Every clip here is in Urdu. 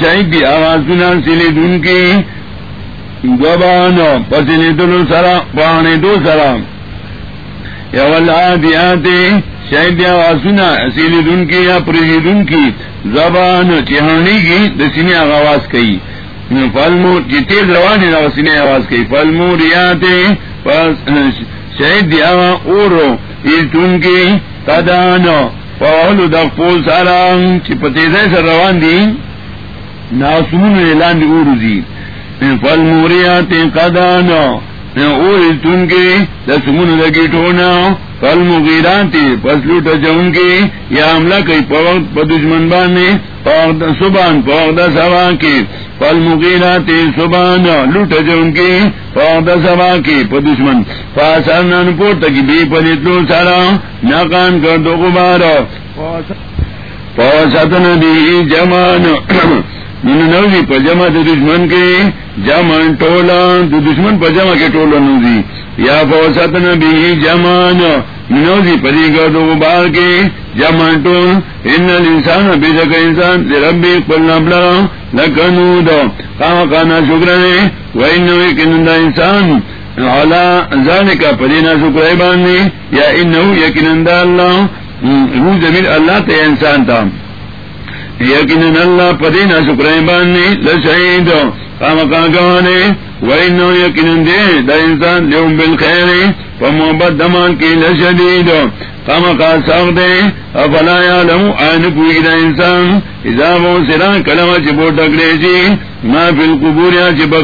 شاہد دی آوازنا سلی دن کی دوبان پسلی دلو سرا پانے دو سرا۔ یا والعادیاتی شاید دی آوازنا سلی دن کی یا پریدی دن کی۔ زبان چہانی کی دسینی آواز کئی۔ فلمو چی جی تیز روانی دا آواز کئی۔ فلمو ریاتی شاید دی آواز اورو اس دن کی قدانو۔ پاولو دا پول سارا، چی پتیزے سر روان دی۔ ناسمون اعلان دی اورو دی فل موریات قدانا اور تن کے دسمون لگی ٹونا فل مغیرات پسلو ٹچون کے یا حملہ کئی پوقت پا پدشمن بانے سبان پوقت سوا کے پل مغیرات سبان لوٹ جون کے پوقت سوا کے پدشمن پاسر نان پور تک بے پلتلو سارا۔ ناکان کر دو غبار۔ پوسطن دی جمان نوزی پجما دو دشمن کے جمن ٹولا، دو دشمن پجما کے ٹولا نوزی یا فوسطن بھی جمان نوزی پری گردو غبار کے جمن ٹول ان الانسان بے شک انسان ربی قلنا بلا لکنو دو۔ کام کانا شکر ہے وینو کنندہ انسان۔ علا ذالکا پرینا شکر باندی یا انہو یکنندہ اللہ۔ روح زمین اللہ تے انسان تھا یقین اللہ پدینا شکر بانے لشہید کام کا گوانے وہی نو یقین دے دا انسان لیوم بالخیر پا محبت دمان کی لشدید کام کا ساق دے، افلا یعلم دا انسان، اذا وہ سرا کلمہ چی بوٹ اکڑے چی ما فی القبوریا چی با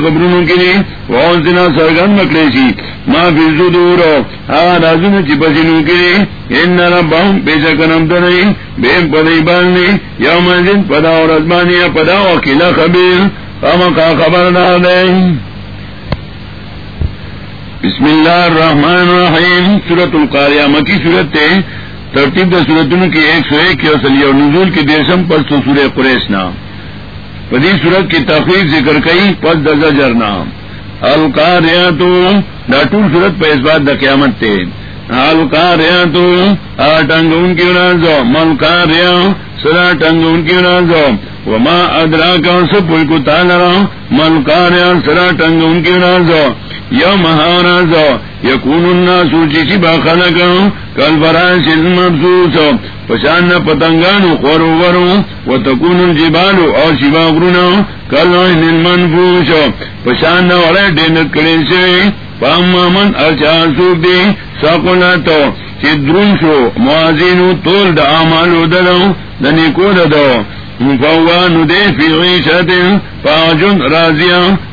سنا سرگن مکڑے چی ما فی الزدورو آغا رازون چی بسنو کلی ان ربهم بیشکنم دنئی بیم پدئی باننی، یوم ازن پدا اور ازبانی پدا وکیلا خبیر کام کا خبر نہ دے۔ بسم اللہ الرحمن الرحیم سورت القاریہ مکی سورت تے، ترتیب دا سورتوں کی ایک سو ایک کی اصلی اور نزول کی دیشم پس تو سورہ قریش نام پدی سورت کی تخریف ذکر کئی، پس دزا جرنا القاریہ تو ڈاٹور سورت پہ اس بات دا قیامت تے۔ القاریہ تو ٹنگ ان کی رازو ملکاریہ سرا ٹنگ ان کی رازو وما ادرا کا سب کو تالا۔ ملکاریہ سرا ٹنگ ان کی رازو یا مہاراج یقون سوچی سی با خلق کل بران سن مبسوس، پشان پتنگان خور ورو و تکون الجبال او شبا غرونا کل این منفوش پشان وڑے ڈینک کرے سے پاما من اچھا سوک دی ساقلاتو چی درون شو موازینو تول دا آمالو دلو، دنی کو دو فوانو دے فی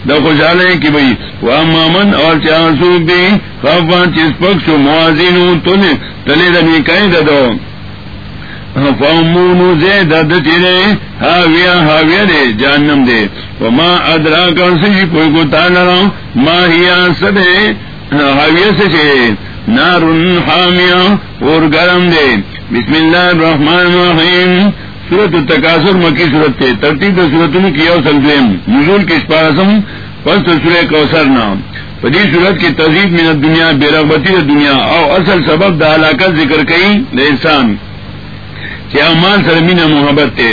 دا خوشحالے کی بھئی واما من اور چاہسوک دی خوفان چیز پکشو موازینو تلی تلی دنی کئی ددو فامونو دد ہاویا ہاویا دے جانم دے۔ وما ادرا کرسی کوئی کو ما ہیا سدے ہاویا سے چھے نارن اور گرم دے۔ بسم اللہ الرحمن الرحیم۔ سورت تقاصر مکی صورت تھے ترتیب صورتوں کی اور دویم نزول کے اسپارسم پس سورہ کوثر نام۔ پدی صورت کی تہذیب من دنیا بے رغبتی دنیا اور اصل سبب دا ہلاکت ذکر کئی انسان۔ کیا سر مینا محبت تے۔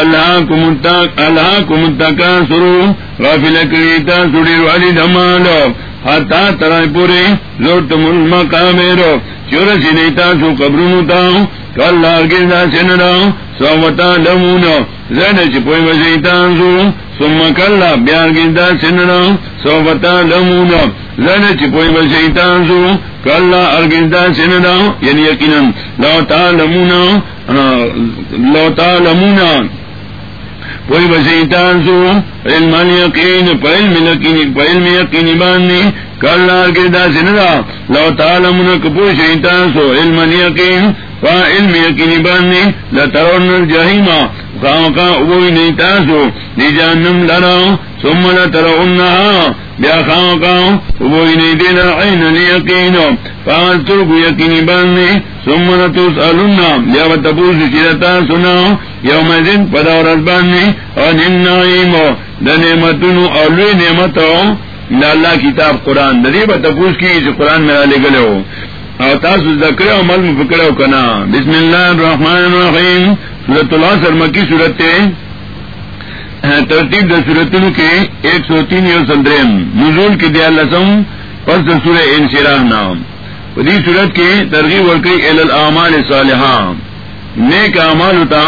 اللہ کو منتق اللہ کو منتقا سرو غافل کریتا سڑی والی دمالو ہتا ترائے پورے زور تم المقام رو۔ چور سی نیتا سو قبرونو تاؤ کل لارگی دا سنرا سوتا لمونو۔ زین چپوئی وزیتان سو سم کلا بیار گندا سنرا سوتا لمونو زن چپوئی وزیتان سو، کلا ارگندا سنرا یعنی یقینا لو تا لمونو لو تا لمونو کوئی بسیتان سو، علم یقین پہل میں یقین پہل میں یقینی باندھی کل لار کے دا سندا لو تعلمون کپو شیطان سو، علم یقین علم یقینی باندھی لترون الجحیما خام کا اوئی نہیں تاسو دی جانم لراؤ ثم لترونها بیا خام کا اوئی نہیں دینا. عین الیقین. فاز ترکو یقینی باندھی ثم لتسالون بیا وتبوز چیرتا سناو یوم دن پدا اور ازبانی اور نعیم. دا نعمتونو اولوی نعمتو. دا اللہ کتاب قرآن. دا دیبا کی جو قرآن میرا لے گلے ہو. اور تاسو ذکر او مل مفکر کنا بسم اللہ الرحمن الرحیم. سورۃ العصر، مکی سورت ترتیب دسورتن کے ایک سو تین، یو سندرم نزول کے دیا لسم پر سور انشراہ نام. ادی صورت کے ترغیب ورکی العمال صالحہ نیک اعمال ہوتا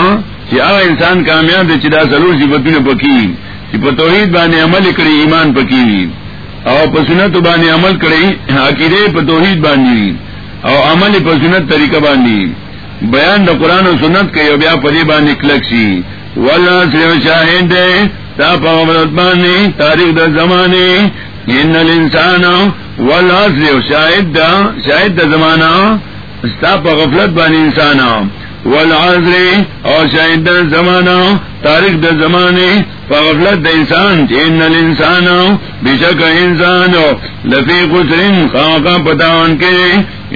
کہ آ انسان کامیاب چدا سلور صفتوں پکی کہ پتوحید بانے عمل کری ایمان پکی اور پسنت بانے عمل کری عقیدے پتوحید باندھی او عمل پر سنت طریقہ باندھی بیان دا قرآن و سنت کے بیا پری بان کلک سی صرف شاہد تا پانے تاریخ دا زمانے ان الانسان والعصر شاہد دا شاہد دا زمانہ تا پا غفلت بانی انسان. والعصر، اور شاہد دا زمانہ، تاریخ دا زمانے پا غفلت دا انسان، ان الانسان بشک انسان لفی خسرین خاقا پتاون کے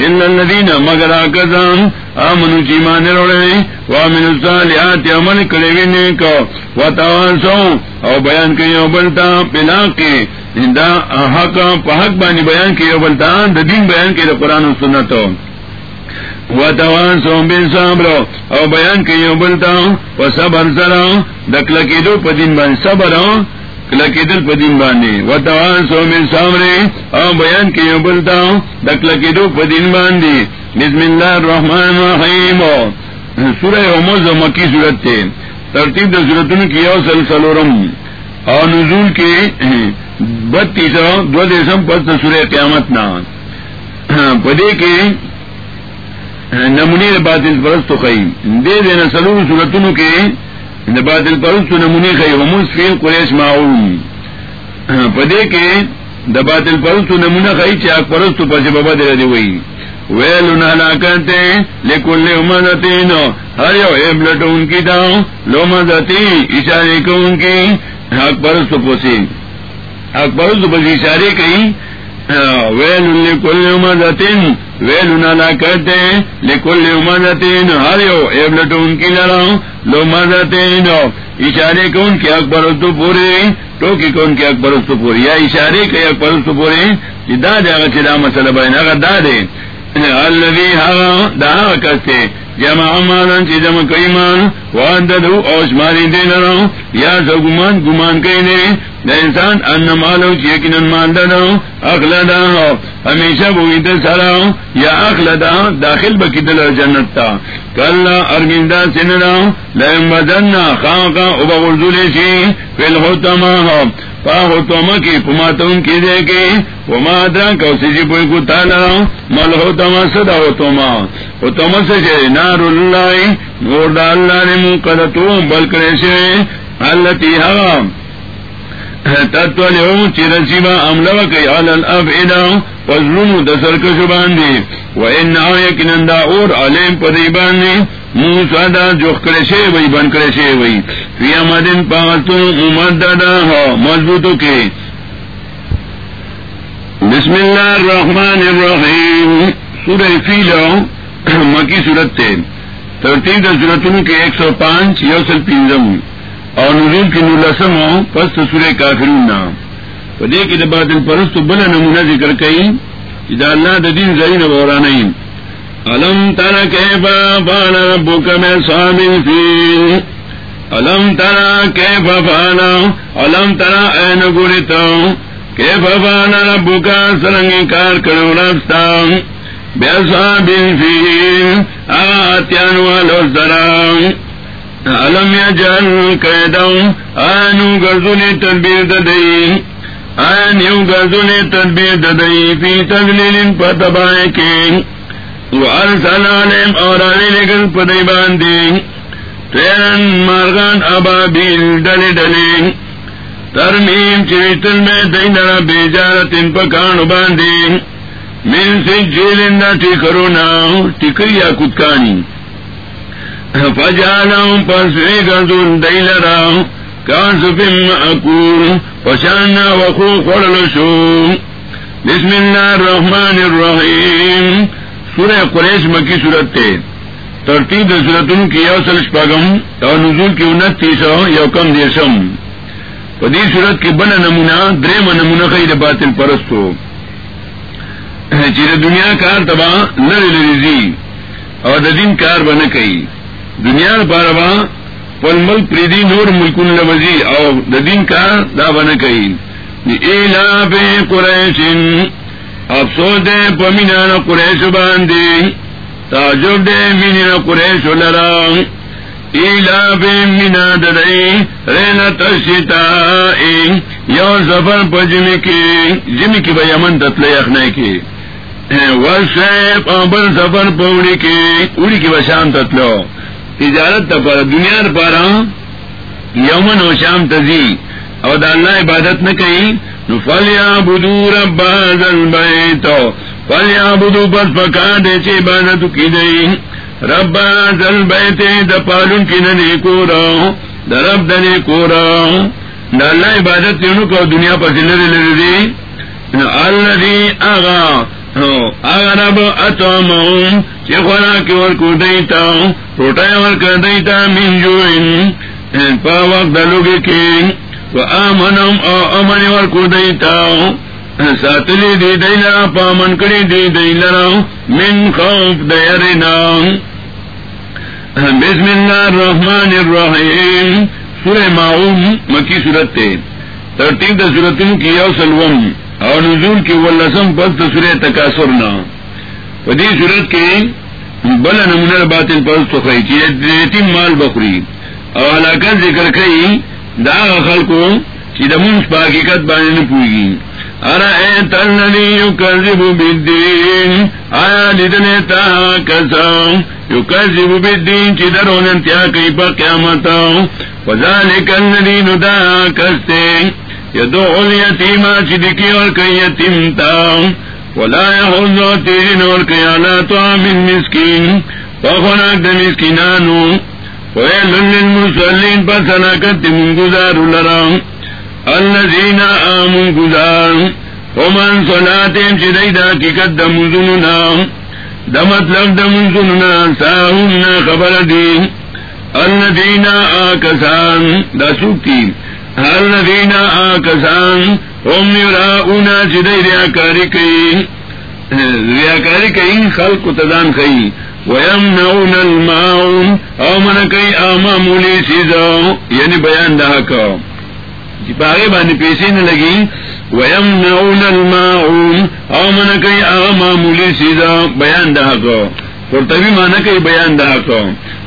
اللہ الذین مگر آکزان آمنو چیمان روڑے وامن الصالحات، عمل کڑے نیک وتواصو او بیان کئی او بلتا پلا کے دا حق حق بانی بیان کی او بلتا دا دین بیان کی دا قرآن و سنتو سنت وتواصو بالصبر او بیان کئی او بلتا وصبر سرا. دکلکی دو پا دین بان صبر کلکی دل پدین باندھے و توان سو میں سامنے او بیان کی بلتا دکلکی دو پدین باندھے بسم اللہ الرحمن الرحیم. سورہ عموز مکی صورت تھے ترتیب دا صورتن کی او سلسلورم اور نزول کے بتیس دو دیسم پس سورہ قیامت نا. پدے کے نمونی باطل پرست خیم. دے دینا سلور صورتنو کے بادل پرست نمونی خی ومس فی قریش معاون. پدے کے دا بادل پرست نمونہ خی چاک پرست پس بابا دے دی وئی. ویل نالا کرتے لیکن لے امدتین ہر یو ایبلٹ ان کی داؤں لو مدتی اشارے کو ان کی. حق پرست پوسی حق پرست پس اشارے کئی. ویل لکل امدتین ویل نالا کرتے لکل امدتین ہر یو ایبلٹ ان کی لڑاؤں لو مدتین اشارے کو ان کے اکبر تو پورے ٹوکی کو ان کے اکبر تو پورے یا اشارے کے اکبر تو پورے دا دے اگر چلا مسئلہ بہن اگر دا دے۔ الذي هغه دا کسته جمع مالن چې جمع کوي مان وعددو او شماري دي نه یا زګمان ګمان کوي نه د انسان ان مالو چې یقینا مال ده اخلدا همیشه وې د سره یا اخلا اخلدا داخل بکی دل جنت تا۔ کلا ارګیندا سينرا لئن بدنا خاقا او بغرذل شي فل هوتما پاہو تو کی پما تم کی دے گی وہ ماں کو سی پوئی کو تالا مل ہو تما سدا ہو تو ماں وہ تم سے نار اللہ، نور دا اللہ نے منہ کر تو بل کرے سے اللہ تی ہوا۔ تتولی ہوں چرسیبا عملہ کئی علال اب ادا دسر کشو باندی۔ و ان آیکنندا اور علیم پدی باندی۔ موسا دا جوخ کرشے وی، بن کرشے وی۔ فی امدن پاغتو ممددا ہو مضبوطو کے۔ بسم اللہ الرحمن الرحیم۔ سورہ فیلو مکی صورت تے۔ ترتیب دا صورتوں کے ایک سو پانچ، یوسل پینزم۔ اور نزول کی نولسم ہو پس سورہ کافرون نام پدے کی دبادل پرست بلا نمونہ ذکر کئی اذا اللہ دا دین زین بورانین علم تر کیفا فانا ربک میں صابن فیل. علم تر کیفا فانا، علم تر این گوریتا کیفا فانا ربک سرنگی کار کرو رفتا بے صابن فیل آتیان والو سرام علم یا یجل قیدم آنو گرزولی تدبیر ددئی آن یو تدبیر ددئی فی تدلیل پتبائے کے وارسل علیم اور علی لگن پدئی باندی تیرن مارغان ابابیل ڈلی ڈلی ترمیم چویتن میں دین را بیجارت ان پکانو باندی. من سے جیلن دا ٹکرونا ٹکری یا کتکانی. فجالهم پسوی گردون دیلرا کان سفن اکور پشانا وخو خورلشو بسم اللہ الرحمن الرحیم سورہ قریش مکی صورت تے. ترتیب صورتن کی یو سلش پاگم اور نزول کی انتیس یو کم دیشم پدی صورت کی بنا نمونہ درم نمونہ خیر باطل پرستو. چیر دنیا کار تبا لر لرزی اور دین کار بنا کئی. دنیا پاروا پل ملک پریدی نور ملکن لوزی، او د دین کار دا بنا کئی. ایلا بے قریشن افسوس دے پمینا نا قریش باندی، تعجب دے مینی قریش لرا. ایلا بے مینا ددئی رینا تشتا یو سفر پا جمی کی جمی کی با یمن تتلے اخنے کی. ورشیف بل سفر پا اڑی کی اڑی کی با شام تتلو تجارت پر دنیا پارا یمن و شام تزی او دا اللہ عبادت نہ کہیں، نو فلیا بدو رب البیت فلیا بدو پر پکا دے چے عبادت کی دئی رب دل بیت د پالون کی ننے کو رہا دا رب دنے کو رہا دا اللہ عبادت تینو کو دنیا پر لری لری دی الذي اغا اغرب اتومهم چی خوراکی ورکو دیتا روٹای ورکو دیتا من جوئن پا وقت دلوگی کی و آمنم او امن ورکو دیتا۔ ساتلی دی دیلا پا من کری دی دیلا من خوف دیرنا۔ بسم اللہ الرحمن الرحیم۔ سورہ معوم مکی صورت تے۔ ترتیب دا صورتن کی یو سلوم اور نزول کی ولسم پس سورہ تکاثرنا پدی صورت کے بل نمونر باطل پس تو خی چی یتیم مال بخری اور علاقہ ذکر کئی دا خلقو چی دا پا حقیقت بانے نے پوئگی ارا نپوئی ارائیت الذی یکذب بالدین. آیا لیدنے تا کسا یکذب بالدین چی درون انتیا کئی پا قیامتا وذالک الذی ندا کستے یدعو الیتیما چی دکی اور کئی یتیم تا ولا یحوزو تیرین اور کئی علا طعام مسکین فخناک دا مسکینانو ویل للمسلین پس من گزار لرام. الذين آمنوا گزار ومن صلاتهم چی دی دا ککت دا مزننا دا مطلب دا مزننا ساہمنا خبر دی الذين آکسان دا سوکتی الذين آکسان هم یراؤنا چی دی ریاکاری کئی ریاکاری کئی خلق تدان کئی ویمنعون الماؤن او من کئی آما مولی سیزا یعنی بیان دا حقا جی پاگے باندې پیسې نه لګي ویم نعون او من کوي هغه معمولی سیدا بیان ده کو قرطبی معنی کوي بیان ده کو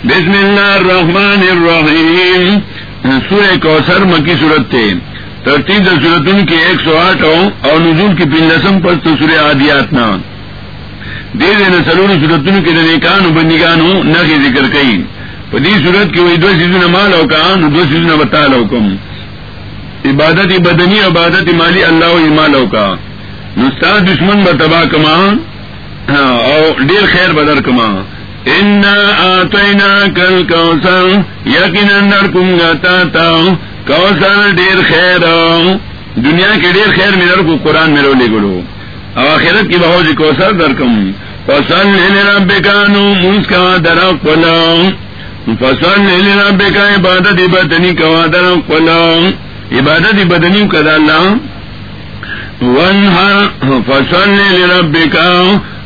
بسم الله الرحمن الرحیم. ہاں، سورہ کوثر مکی سورت تے۔ ترتیب سورتن کی ایک سو آٹھ اور نزول کی پنسم پر تو سورہ آدیات نا۔ دے دینا سلور سورتن کے نیکان بندگانو نہ ذکر کئی۔ پدی صورت کی وہی دو سیزن مال او کان دو سیزن بتا لو کم۔ عبادت بدنی عبادت مالی اللہ و مالو کا نستا دشمن ب تباہ کما ہاں، اور ڈیر خیر بدر کما کل کوسر یقین اندر کم گاتا تا کوسر ڈیر خیر. دنیا کے ڈیر خیر میرے کو قرآن میرے لے گلو. آخرت کی بہت جی کوسر در کم. فصل رب کانو موس کا درا پلا فصل رب کا عبادت بدنی کا درا پلا عبادت بدنی کدا اللہ. ون ہر فصل رب کا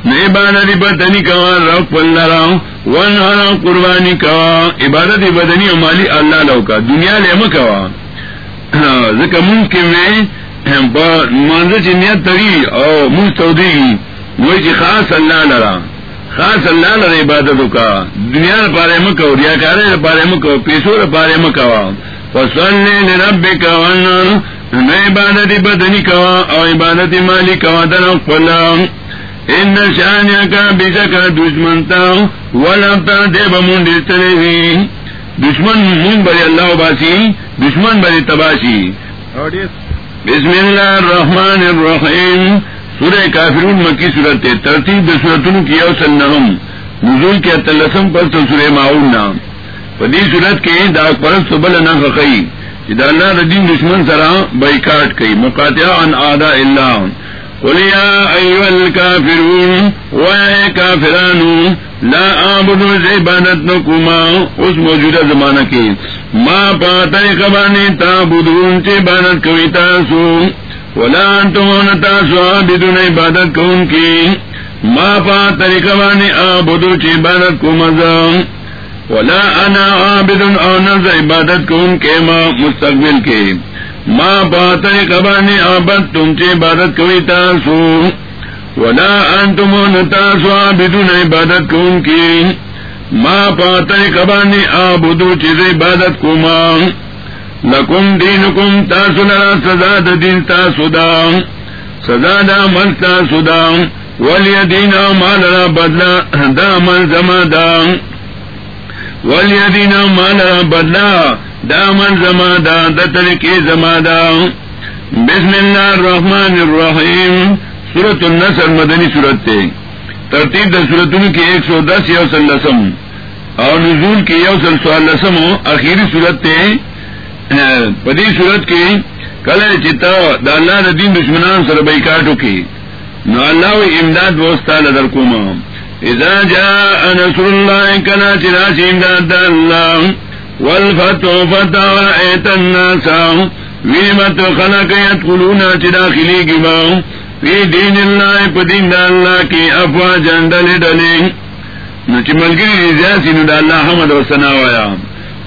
عبادت بدنی کا رب اللہ ون ہر قربانی کا عبادت بدنی مالی اللہ لو کا، دنیا لے مکوا ہاں، ذکر من کے میں منظر نیت تری اور منہ سعودی وہی خاص اللہ لڑا خاص اللہ لڑا عبادتوں کا۔ دنیا پارے مکو ریا کارے پارے مکو پیسو پارے مکوا فصل رب کا عبادت بدنی کوا اور عبادت مالی کوا در پلا ان شانیا کا بیجا کا دشمن دے بڑے اللہ باسی دشمن بڑی تباشی بسم اللہ الرحمن الرحیم۔ سورہ کافرون مکی صورت ترتیب صورتوں کی اوسل نغم نزول کے تلسم پر تو سورہ معاون نام پدی صورت کے دا پرست بل نہ اللہ ردین دشمن سرا بائیکاٹ کئی۔ مقاطع عن آداء اللہ۔ قل یا ایوہ الكافرون وائے کافرانو لا آبدو عبادت نکوما اس موجودہ زمانہ کی۔ ما پاتا قبانی تابدون چی عبادت کوئی تاسو، ولا انتمون تاسو آبدون عبادت کون کی۔ ما پاتا قبانی آبدو چی عبادت کو مزام ولا انا عابد او نز عبادت کو ان کے ماں مستقبل کے۔ ماں بات قبانی آبد تم سے عبادت کوئی تاسو. ولا انتم تاسو عابدون عبادت کو ان کی ماں پات قبانی آبدو چیز عبادت کو ماں لکم دینکم تاسو لرا سزا دا دین تاسو دا. سزا دا مل تاسو دا. ولی دین مال را بدلا دا من زما دا. ولیدین مالا بدلا دامن زما دا دا طریقے زما دا بسم اللہ الرحمن الرحیم سورت النصر، مدنی سورت تے. ترتیب دا سورتن کی ایک سو دس یوسل لسم. اور نزول کی یوسل سوال لسم اخیری سورت تے. پدی سورت کی کل چتا دا اللہ دا دشمنان سر بیکاٹو کی. نو اللہ و امداد وستا لدر کوما. اذا جاء نصر الله كنا تراشين داد الله والفتح فتح ورأيت الناس. ویمت خلق يدخلون تداخلی گما فی دین اللہ پدین دا اللہ کی افواجن دلی دلی نو چی ملگری زیاسی نو دا اللہ حمد و سناویا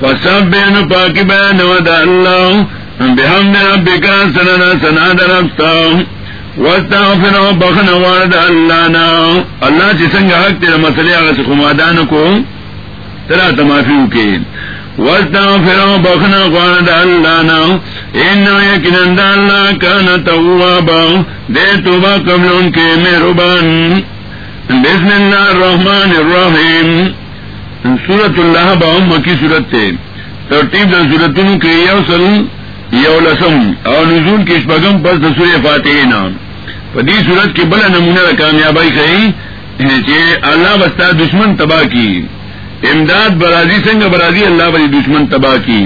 فسب بین پاکی بین و دا اللہ. بحمد ربکا سننا سنا دا ربستا واستغفر بخن وارد اللہ نا. اللہ چی سنگ حق تیرا مسئلے آغا سے کو. ترا تمافیو کے. واستغفر بخن وارد اللہ نا انہا یکنن دا اللہ دے توبا قبل ان کے محربان بسم اللہ الرحمن الرحیم. سورت اللہ با مکی سورت تے. ترتیب دا سورتن کے یوصل یو لسم اور نزول کی شپگم پس سور فاتح نام. پدی صورت کی بلا نمونہ کامیابی کہی چی اللہ بستا دشمن تباہ کی. امداد برازی سنگ برازی اللہ بری دشمن تباہ کی.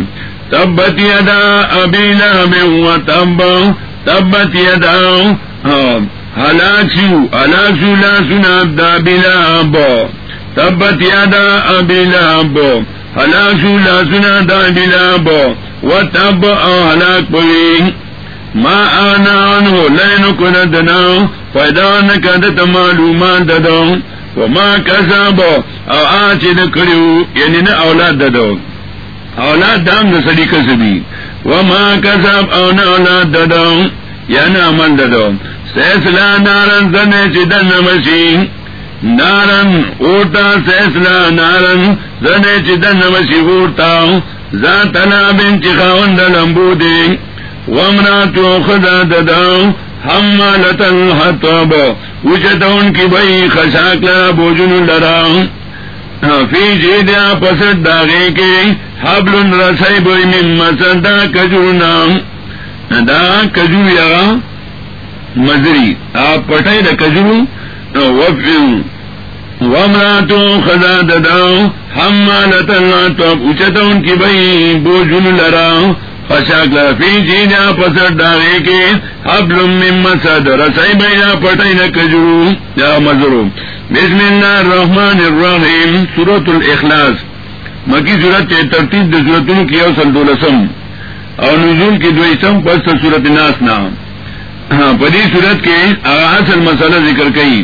تبت یدا ابی لہب و تب. تبت یدا. ہلاک شو ہلاک شو لا سنا دا بلاب. تبت یدا ابی لہب ہلاک شو لا سنا دا بلاب. و تب ہلاک پوی ما آنا عنہ لینو کندنا فیدا نکدت معلومان ددو وما کسابو او آچی دکڑیو یعنی نا اولاد ددو اولاد دام دسلی کسبی وما کساب او نا اولاد ددو یعنی عمل ددو سیسلا نارن زنے چی دن نمشی نارن اوٹا سیسلا نارن زنے چی دن نمشی اوٹا ذات نابن چی خاوند لمبو دی ومراتو خدا ددا حمالت الحطب وچتا ان کی بئی خشاک بوجن لرا. فی جیدیا پسد داغے کے حبل رسائی بوئی من مسد دا کجورنا دا کجور یا مزری. آپ پٹائی دا کجور وفیو. ومراتو خدا ددا حمالت الحطب وچتا ان کی بئی بوجن لرا. فشاک لفی جینا پسر ڈالے کے حبل من مسد رسائی بینا پٹائی نکجرو یا مزرو. بسم اللہ الرحمن الرحیم، سورة الاخلاص. مکی صورت کے ترتیب دے صورتوں کی اوصل دولسم اور نزول کی دوئیسم پس صورت ناس نام ہاں، پدی صورت کے اصل مسئلہ ذکر کئی.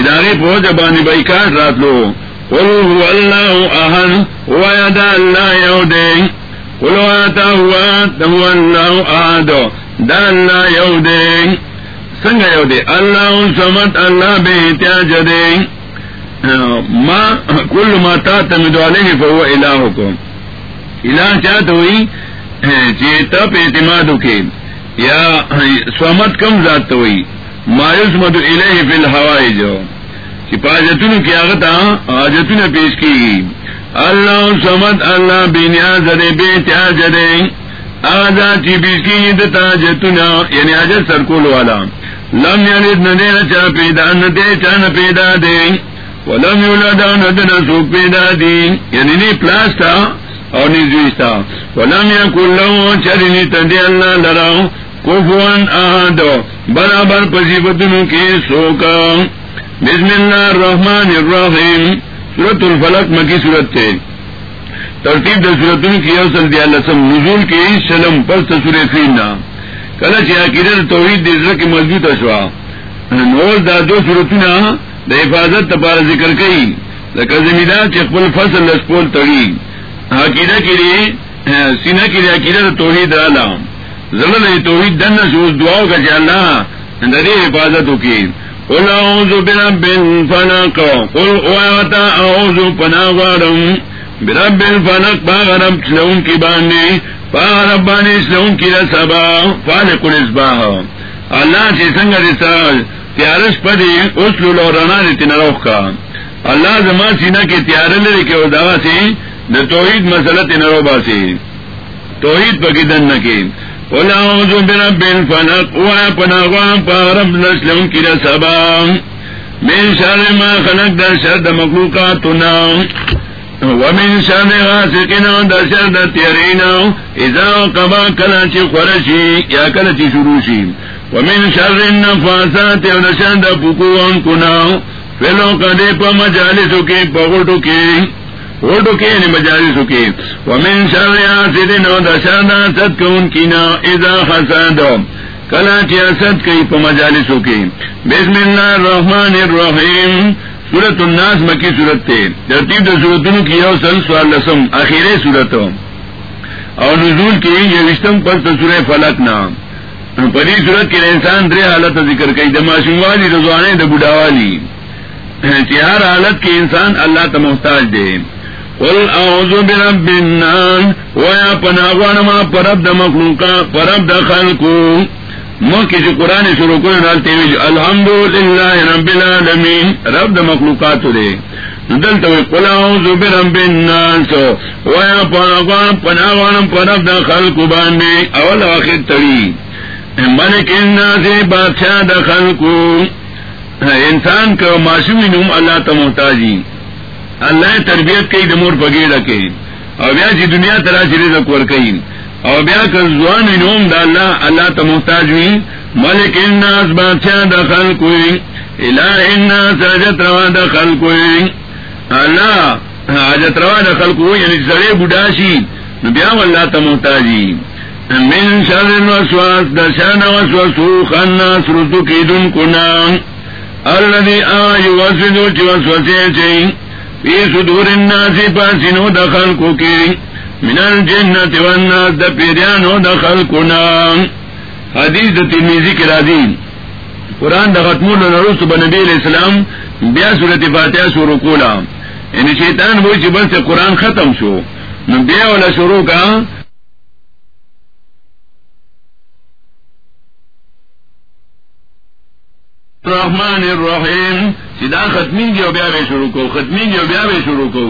ادارے پہنچ ابانی بائی کاٹ رات لو. اللہ احن هو اللہ یودے ہوا تہو اللہ آدو دا اللہ یو دے سنگا یو دے اللہ سمت اللہ بے احتیاج دے. ما کل ما تا تمدو علیہ فہو الہو کو الہ چاہتا ہوئی؟ چیتا پہ اعتمادو کے. یا سمت کم ذات ہوئی؟ مایوس مدو الہ فی الحوائی جو چی پاجتنو کی آغتا آجتنو پیش کی گئی. اللہ سمت اللہ بینیا زدے بے تیا جدے آزا چی کی دتا جتنا یعنی آجت سرکول والا۔ لم یلد ندے چا پیدا ندے چا نہ پیدا دے۔ ولم یولد ندے سوک پیدا دی۔ یعنی نی پلاس تھا اور نی زویس تھا ولم یکل لہو چلی نی تدے اللہ لراؤ۔ کفوان آدو۔ برابر پسیبتنو کے سوکا۔ بسم اللہ الرحمن الرحیم۔ سورت الفلق مکی صورت تھے ترتیب د سورتوں کی اوسل دیا لسم نزول کی سلم پر تصور فینا کلچ عقیدت توحید دزر کی مضبوط اشوا۔ نور دا دو سورتنا دا حفاظت تپار ذکر کئی۔ لکا زمیندار چپل فصل لسپول تڑی۔ عقیدہ کے لیے سینا کے لیے عقیدہ توحید عالم ضرور توحید دن سے اس دعاؤں کا چلنا درے حفاظت ہو کی۔ قل اعوذ برب الفلق، قل اوعتا اعوذ پناہ برب الفلق باغ رب چلون کی باندے باغ رب باندے چلون کی رسبا، فالق الاسباح. اللہ سے سنگ رسال، تیارش پدی، اس لولو رنا ریتی نروخ کا. اللہ زمان سینہ کی تیار لے کے دعا سے توحید مسلط نروبا سے توحید پکی دن نکی. اعوذ برب الفلق وعا پناغوان پا رب نسلم کی رسبا من شر ما خلق در شر دا مخلوقاتنا. ومن شر غاسقنا در شر دا تیرینا اذا قبا کلاچی خورشی یا کلاچی شروشی ومن شر النفاسات و در شر دا پکوان کنا فلو قدے پا مجالسو کے پغٹو کے ووٹو کے یعنی مجالسو ومن شر آسدن و دشانا ست کون کینا اذا حسد. کلا چی اسد کئی پا مجالسو کے بسم اللہ الرحمن الرحیم. سورت الناس مکی سورت تے. ترتیب دا سورتنو کی یو سل سوال لسم. اخیر سورت اور نزول کی یہ وشتم پر سورہ فلک نام پری صورت کے انسان درے حالت ذکر کئی. دماشن والی رضوانے دا بڑھا والی ہر حالت کے انسان اللہ کا محتاج دے. قل اعوذ برب الناس. ويا ویا پناغوانما پرب دا مخلوقا پرب دا خلقو. موکی سے قرآن شروع کرنے ڈالتے ہوئے الحمدللہ رب العالمین. رب دا مخلوقات دے. دلتا ہوئے قل اعوذ برب الناس. ویا پناغوان پناغوانم پرب دا خلقو باندے. اول آخر تڑی. ملک الناس بادشاہ دا خلقو. ہاں، انسان کا معصومی نوم اللہ تا محتاجی. اللہ تربیت کئی دمور پگے رکھے اور بیا جی دنیا ترا جی چرے رکور کئی اور بیا کر زوان نوم دا اللہ اللہ تا محتاج ہوئی۔ ملک الناس بادشاہ دخل کوئی الہ الناس حجت روا دخل کوئی اللہ حجت روا دخل کوئی یعنی سڑے بڑاشی بیا اللہ تا محتاجی من شر الوسواس درشان وسوسو خناس رزو کی دن کنام الذي آي وسدو چی جی وسوسے چی فی صدور الناس پاسنو دخل کو کی. من الجنت والناس دا پیریانو دخل کنا حدیث دا تیمیزی کی راضی. قرآن دا ختمون نروس بنبی علیہ السلام بیا صورت فاتحہ شروع کولا. یعنی شیطان وہی چی بل سے قرآن ختم شو. نو بیا والا شروع کا رحمان الرحیم. سیدا ختمی گی بیا بے شروع کو ختمی گی بیا بے شروع کو.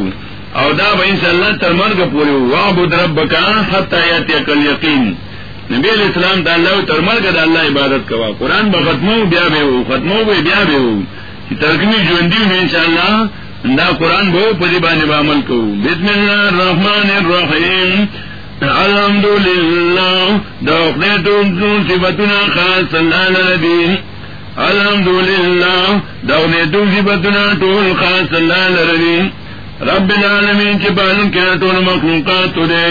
او دا با انشاءاللہ تر مرگ پوری وعبد ربکا حتی یاتی اکل یقین نبی علیہ السلام دا اللہ تر مرگ دا اللہ عبادت کوا. قرآن با ختمو بیا بے ہو، ختمو بے بیا بے ہو. ترکمی جوندی میں انشاءاللہ دا قرآن بہو پدی بانی با عمل کو. بسم اللہ الرحمن الرحیم. الحمدللہ. دا اقنیتو خاص اللہ نبی. الحمد للہ دونے دوسری بدنا ٹول خاص اللہ لرلی رب العالمین کے بالن کے ٹول مخلوقات دے.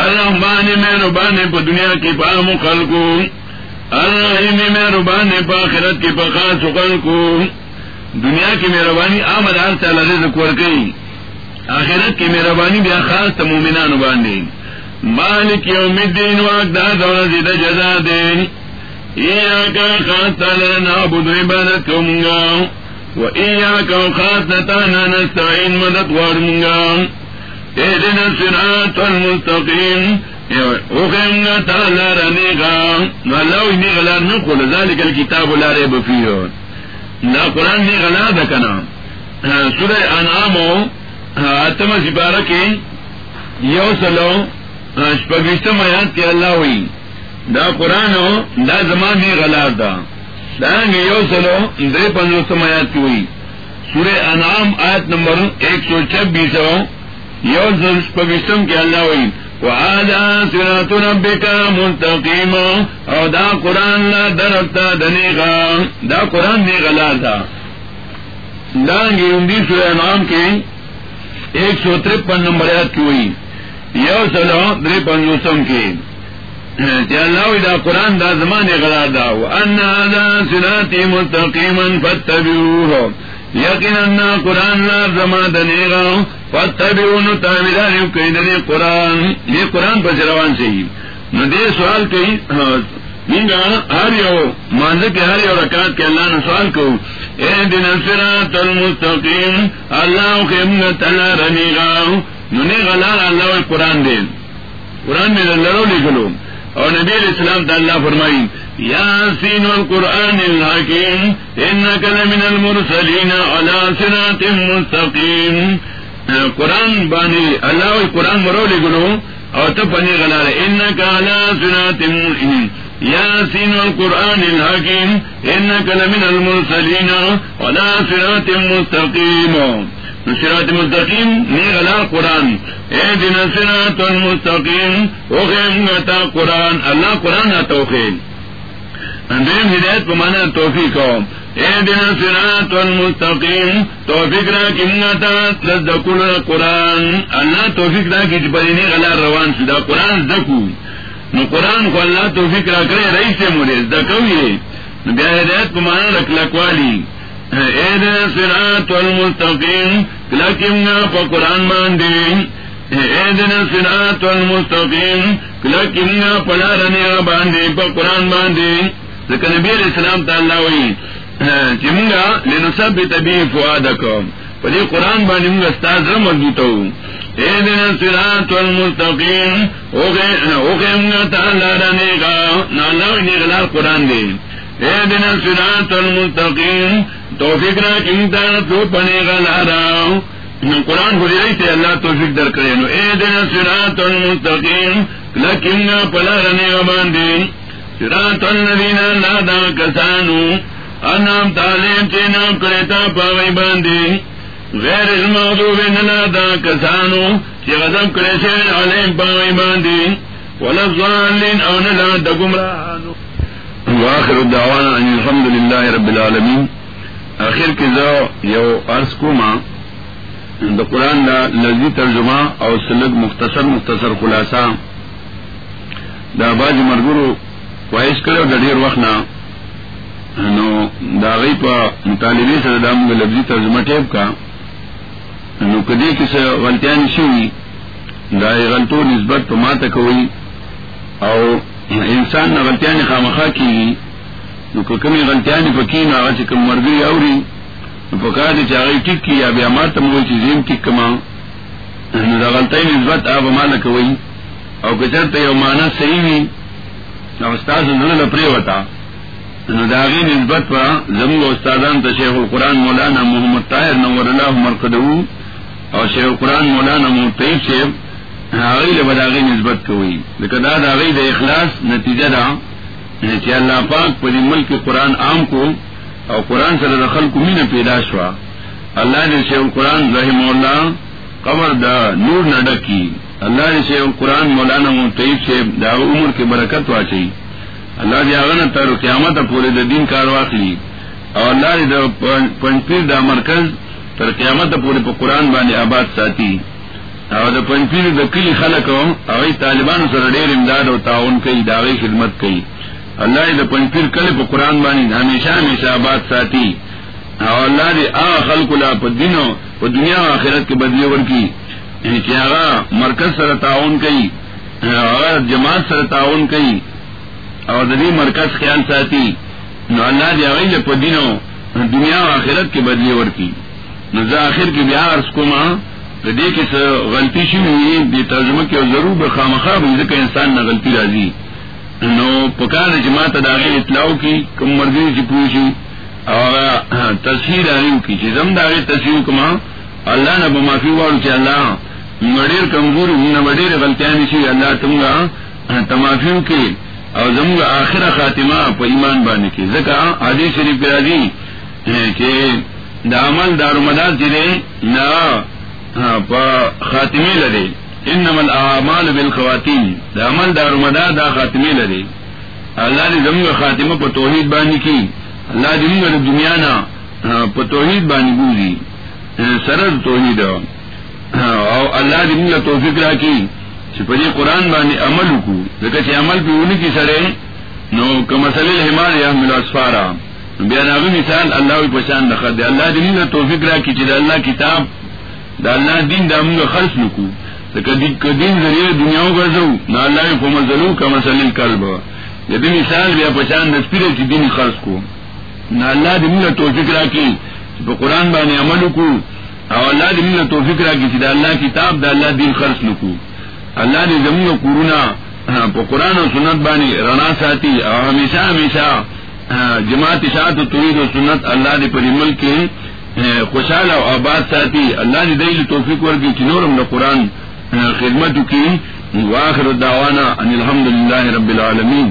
الرحمن میں ربانے پا دنیا کی پا مخل کو الرحیم میں ربانے پا آخرت کی پا خاص کو دنیا کی مہربانی آمد آر سے اللہ رزق ورکی آخرت کی مہربانی بھی خاص تا مومنان باندے مالک یوم الدین واقع دا زیدہ جزا دین. عبادت منگا و خاصتانا نستعین مدد وار منگا اہدنا الصراط المستقیم نقل ذالک الكتاب لا ریب نا قرآن نی غلار دکنا سورہ انعامو اتما سپارہ کی یو سلو شپگشتم آیات کی اللہ ہوئی دا قرآن ہو، دا زمان میں غلار دا. دائیں گے یو سلو، دے پندرہ سمایات کی ہوئی. سورہ انعام آیت نمبر ایک سو چھبیس ہو. یو پبسم کے اللہ ہوئی. وعادا سرات ربکا منتقیم او دا قرآن لا درفتا دنیغا. دا قرآن نے غلار دا. دائیں گے اندی سورہ انعام کے ایک سو ترپن نمبر آیت کی ہوئی. یو سلو دے پندرہ کے دا قرآن دا زمان غلا دا ان دا سراتی مستقیما فتبعوه یقینا قرآن لا زما دنے گا فتبعون تابعدار کئی دنے قرآن. یہ قرآن پر روان سے ہی. دے سوال کئی ہاں، منگا ہر یو مانز کے ہر یو رکعت کے اللہ نے سوال کو. اے دن الصراط المستقیم، اللہ کے منگا تلا رنی گا ننے اللہ قرآن دے. قرآن میں لڑو لکھلو اور نبی علیہ السلام تعالیٰ فرمائی یاسین القرآن الحکیم انک لمن المرسلین علی صراط مستقیم. قرآن بانی، اللہ قرآن مرو لکھلو اور تب پنی غلال انک علی صراط مستقیم. یاسین القرآن الحکیم انک لمن المرسلین علی صراط مستقیم. سرات مستقیم نی غلا قرآن. اے دن سرات المستقیم اوخیم گتا قرآن. اللہ قرآن نہ توخیم اندرین ہدایت کو مانا توفیق ہو. اے دن سرات المستقیم، توفیق را کم گتا قرآن. اللہ توفیق را کی جبری نی غلا روان سدا قرآن زدکو. نو قرآن کو اللہ توفیق را کرے، رئیس سے مورے زدکویے نو بیا ہدایت کو مانا رک لکوالی. سرات المستقیم کلکیم پا قرآن باندی ایدن سرات المستقیم کلکیم پلا رنیا باندی پا قرآن باندی ذکر نبی علیہ السلام تعالی وی چمگا لنصب تبی فوادکم پا دی قرآن باندی منگا استاز را مضبوطو ایدن سرات المستقیم اوغیم گا تعالی رنگا نالاوی نیغلال قرآن دے۔ دی ایدن سرات المستقیم توفیق را چنتا تو پنے گا لارا قرآن کو رہی تھے اللہ توفیق در کرے۔ نو اے دن سرات المستقیم، لکن پلا رنے گا باندے سرات الذین لا دا کسانو، انام تعلیم چے نام کرے تا پاوی باندے غیر المغضوب نلا دا کسانو چے غضب کرے سے علیم پاوی باندے ولفظالین او نلا دا گمراہانو۔ واخر الدعوانا ان الحمدللہ رب العالمین۔ آخر کی زو یو عرض کو ماں دا قرآن دا لذی ترجمہ اور سلگ مختصر مختصر خلاصہ دا باج مرگرو خواہش کرو دا دیر وقت نا، نو دا غی پا مطالبی سر دا مگا لفظی ترجمہ ٹیب کا، نو کدی کسی غلطیانی شوی، دا غلطو نسبت پا ماتا کوئی، او انسان نا غلطیانی خامخا کی نو کمی غلطیانی پکی نو آغا چی کم مرگی آوری نو پکا دی چی آغای ٹک کی یا بیا مارتا موی چی زیم ٹک کما نو دا غلطی نسبت آبا مالا کوئی او کچر تا یو مانا صحیح وی نو استاز نزل پریوتا نو دا غی نسبت پا زمگو استادان تا شیخ القرآن مولانا محمد طاہر نور اللہ مرقدو او شیخ القرآن مولانا محمد طیب شیخ آغی لبداغی نسبت کوئی لکہ دا دا غی دا اخلاص نتیجہ دا یعنی کہ اللہ پاک پری ملک قرآن عام کو اور قرآن سے رخل کو مین پیدا شوا اللہ نے شیو قرآن رحم اللہ قبر دا نور نہ ڈکی اللہ نے شیو قرآن مولانا مطیب سے دا عمر کی برکت واچی اللہ نے تر قیامت پورے دا دین کار واخلی اور اللہ نے دا دا مرکز تر قیامت پورے پا قرآن بانے آباد ساتی اور دا پنچپیر دا کلی خلق ہو اور طالبان سر ڈیر امداد و تعاون کئی داغی خدمت کئی اللہ دا پنپیر کل پا قرآن بانی ہمیشہ ہمیشہ آباد ساتھی اور اللہ دے آ خلق لا پا دنوں پا دنیا و آخرت کے بدلے ور کی یعنی کہ آغا مرکز سر تعاون کئی آغا جماعت سر تعاون کئی اور دی مرکز خیال ساتھی نو اللہ دے آغی پا دنوں دنیا و آخرت کے بدلے ور کی نو آخر کی بیا عرض کو ماں دے کے غلطی شی ہوئی دی ترجمہ کی ضرور بخامخواب ذکر انسان نہ غلطی راضی نو، پکار جماعت داغی اطلاع کی کم مرضی چی پوچھی اور تصویر آریو کی چی زم داغی تصویر کما اللہ نہ بمافی وارو چی اللہ مڈیر کمزور نہ مڈیر غلطیانی چی اللہ تم گا تمافیو کی اور زم گا آخر خاتمہ پا ایمان بانے کی زکا عادی شریف راضی کہ دا دار مدار چی نہ خاتمے لڑے انما الاعمال بالخواتیم. دا عمل دار مدا دا خاتمه لري. اللہ نے زمو خاتمه په توحید باندې کی اللہ دې موږ د دنیا نه په توحید باندې ګوري. سرد توحید. او اللہ دې موږ توفیق راکړي. چې په دې قران باندې عمل وکړو. ځکه چې عمل په ونی کې سره، نو کوم مسلې الحمال یا مل اسفارا بیا ناغ مثال اللہ وی پشان دخر دے اللہ دین دا توفیق را کی چی دا اللہ کتاب دا اللہ دین دا منگا خرس نکو دا دین ذریعہ دنیاو گرزو نا اللہ وی فمزلو کا مسل القلب یدی مثال بیا پشان دا سپیر چی دین کو نا اللہ دین دا توفیق را کی قرآن بانی عملو کو او اللہ دین دا توفیق را کی چی دا اللہ کتاب دا اللہ دین خرس نکو اللہ نے زمین کورونا قرآن و سنت بانی رنا ساتی او ہمیشہ ہمیشہ جماعت اشاعت و توحید و سنت اللہ نے پری ملک کے خوشحال و آباد ساتھی اللہ نے دہلی توفیق ورگی چنورم نے قرآن خدمت کی واخر دعوانا ان الحمد للہ رب العالمین.